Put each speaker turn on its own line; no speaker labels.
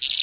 you